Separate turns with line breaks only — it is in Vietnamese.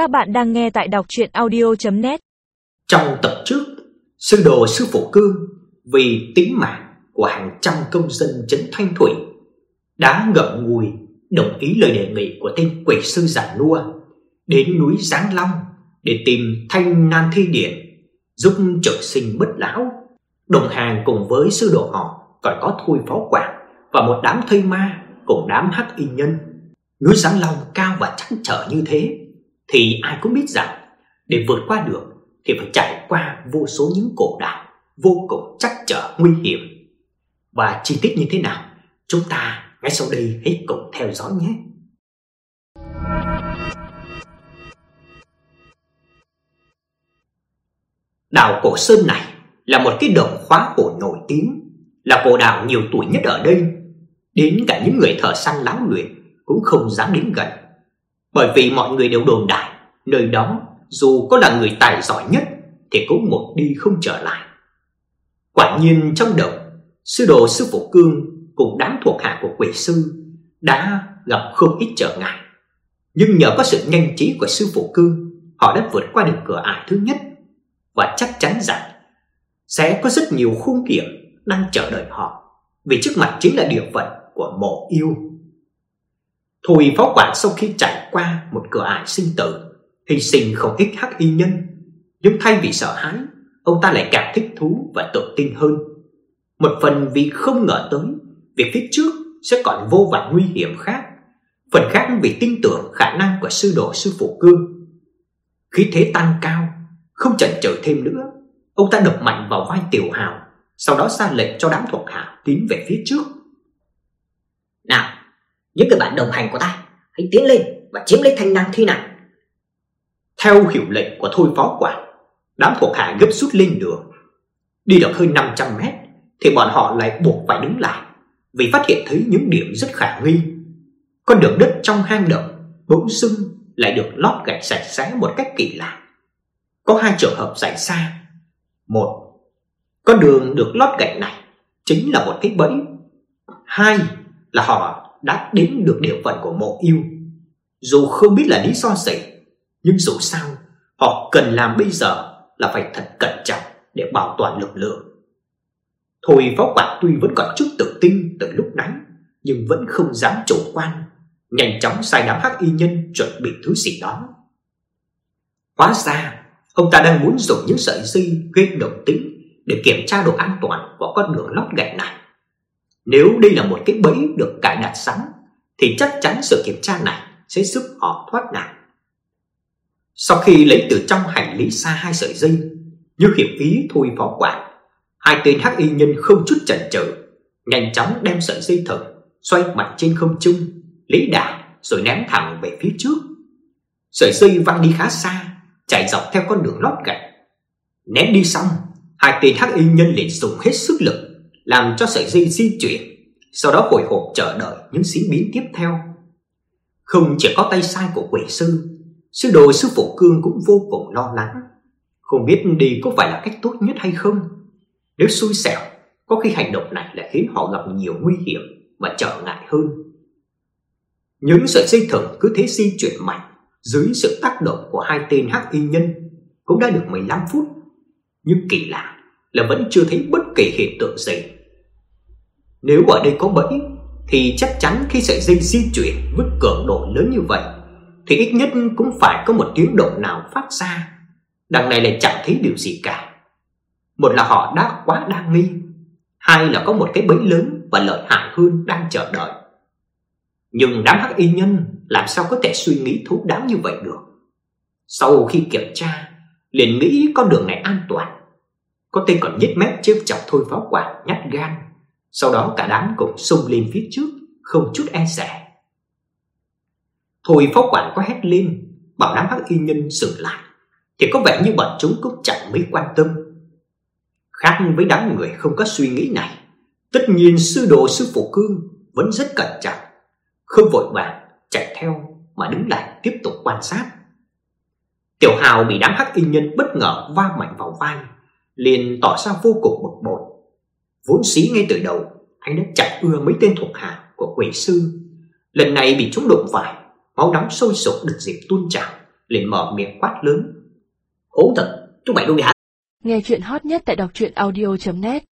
Các bạn đang nghe tại đọc audio net
Trong tập trước, sư đồ sư phụ Cương vì tính mạng của hàng trăm công dân chấn Thanh Thủy đã ngậm ngùi đồng ý lời đề nghị của tên quỷ sư giả nua đến núi Giáng Long để tìm thanh nan thi điển giúp trợ sinh bất lão. Đồng hàng cùng với sư đồ họ còn có Thôi Phó Quảng và một đám thây ma cùng đám hắc y nhân. Núi Giáng Long cao và chắc trở như thế thì ai cũng biết rằng để vượt qua được thì phải trải qua vô số những cổ đảo vô cùng chắc trở nguy hiểm. Và chi tiết như thế nào, chúng ta ngay sau đây hãy cùng theo dõi nhé. Đảo Cổ Sơn này là một cái động khóa cổ nổi tiếng, là cổ đảo nhiều tuổi nhất ở đây. Đến cả những người thợ săn lão luyện cũng không dám đến gần. Bởi vì mọi người đều đồn đại, nơi đó dù có là người tài giỏi nhất thì cũng một đi không trở lại. Quả nhiên trong động, sư đồ sư phụ Cương cùng đám thuộc hạ của quỷ sư đã gặp không ít trở ngại. Nhưng nhờ có sự nhanh trí của sư phụ Cương, họ đã vượt qua được cửa ải thứ nhất và chắc chắn rằng sẽ có rất nhiều khung kiểm đang chờ đợi họ, vì trước mặt chính là địa phận của mộ yêu thùi phó quản sau khi trải qua một cửa ải sinh tử, hy sinh không ít hắc y nhân, nhưng thay vì sợ hãi, ông ta lại càng thích thú và tự tin hơn. Một phần vì không ngờ tới việc phía trước sẽ còn vô vàn nguy hiểm khác, phần khác vì tin tưởng khả năng của sư đồ sư phụ cương. Khí thế tăng cao, không chần chừ thêm nữa, ông ta đập mạnh vào vai Tiểu Hào, sau đó ra lệnh cho đám thuộc hạ tiến về phía trước.
Những người bạn đồng hành của ta, hãy tiến lên và chiếm lấy thanh năng thi này."
Theo hiệu lệnh của Thôi phó quản, đám thuộc hạ gấp rút lên đường. Đi được hơn 500 mét thì bọn họ lại buộc phải đứng lại vì phát hiện thấy những điểm rất khả nghi. Con đường đất trong hang động bỗng dưng lại được lót gạch sạch sẽ một cách kỳ lạ. Có hai trường hợp xảy ra. Một, con đường được lót gạch này chính là một cái bẫy. Hai là họ đã đến được địa phận của mộ yêu. Dù không biết là lý do gì, nhưng dù sao họ cần làm bây giờ là phải thật cẩn trọng để bảo toàn lực lượng. Thôi phó quản tuy vẫn còn chút tự tin từ lúc nãy, nhưng vẫn không dám chủ quan, nhanh chóng sai đám hắc y nhân chuẩn bị thứ gì đó. Hóa ra, ông ta đang muốn dùng những sợi dây gây động tĩnh để kiểm tra độ an toàn của con đường lót gạch này. Nếu đây là một cái bẫy được cài đặt sẵn thì chắc chắn sự kiểm tra này sẽ giúp họ thoát nạn. Sau khi lấy từ trong hành lý ra hai sợi dây, như hiệp ý thôi phó quản, hai tên hắc y nhân không chút chần chừ, nhanh chóng đem sợi dây thừng xoay mạnh trên không trung, lấy đà rồi ném thẳng về phía trước. Sợi dây văng đi khá xa, chạy dọc theo con đường lót gạch. Ném đi xong, hai tên hắc y nhân liền dùng hết sức lực làm cho sợi dây di chuyển, sau đó hồi hộp chờ đợi những diễn biến tiếp theo. Không chỉ có tay sai của quỷ sư, sư đồ sư phụ Cương cũng vô cùng lo lắng, không biết đi có phải là cách tốt nhất hay không. Nếu xui xẻo, có khi hành động này lại khiến họ gặp nhiều nguy hiểm và trở ngại hơn. Những sợi dây thừng cứ thế di chuyển mạnh dưới sự tác động của hai tên hắc y nhân cũng đã được 15 phút, nhưng kỳ lạ là vẫn chưa thấy bất kỳ hiện tượng gì. Nếu ở đây có bẫy thì chắc chắn khi sợi dây di chuyển với cường độ lớn như vậy thì ít nhất cũng phải có một tiếng động nào phát ra. Đằng này lại chẳng thấy điều gì cả. Một là họ đã quá đa nghi, hai là có một cái bẫy lớn và lợi hại hơn đang chờ đợi. Nhưng đám hắc y nhân làm sao có thể suy nghĩ thấu đáo như vậy được? Sau khi kiểm tra, liền nghĩ con đường này an toàn. Có tên còn nhếch mép trêu chọc thôi pháo quả nhát gan. Sau đó cả đám cùng xông lên phía trước, không chút e dè. Thôi phó quản có hét lên, bảo đám hắc y nhân dừng lại, thì có vẻ như bọn chúng cũng chẳng mấy quan tâm. Khác với đám người không có suy nghĩ này, tất nhiên sư đồ sư phụ cương vẫn rất cẩn trọng, không vội vàng chạy theo mà đứng lại tiếp tục quan sát. Tiểu Hào bị đám hắc y nhân bất ngờ va mạnh vào vai, liền tỏ ra vô cùng bực bội. Vốn xí ngay từ đầu, anh đã chặt ưa mấy tên thuộc hạ của quỷ sư, lần này bị chúng đụng phải, máu nóng sôi sục được dịp tuôn trào, liền mở miệng quát lớn.
Hố thật, chúng mày luôn đi hả?
Nghe chuyện hot nhất tại đọc truyện audio.net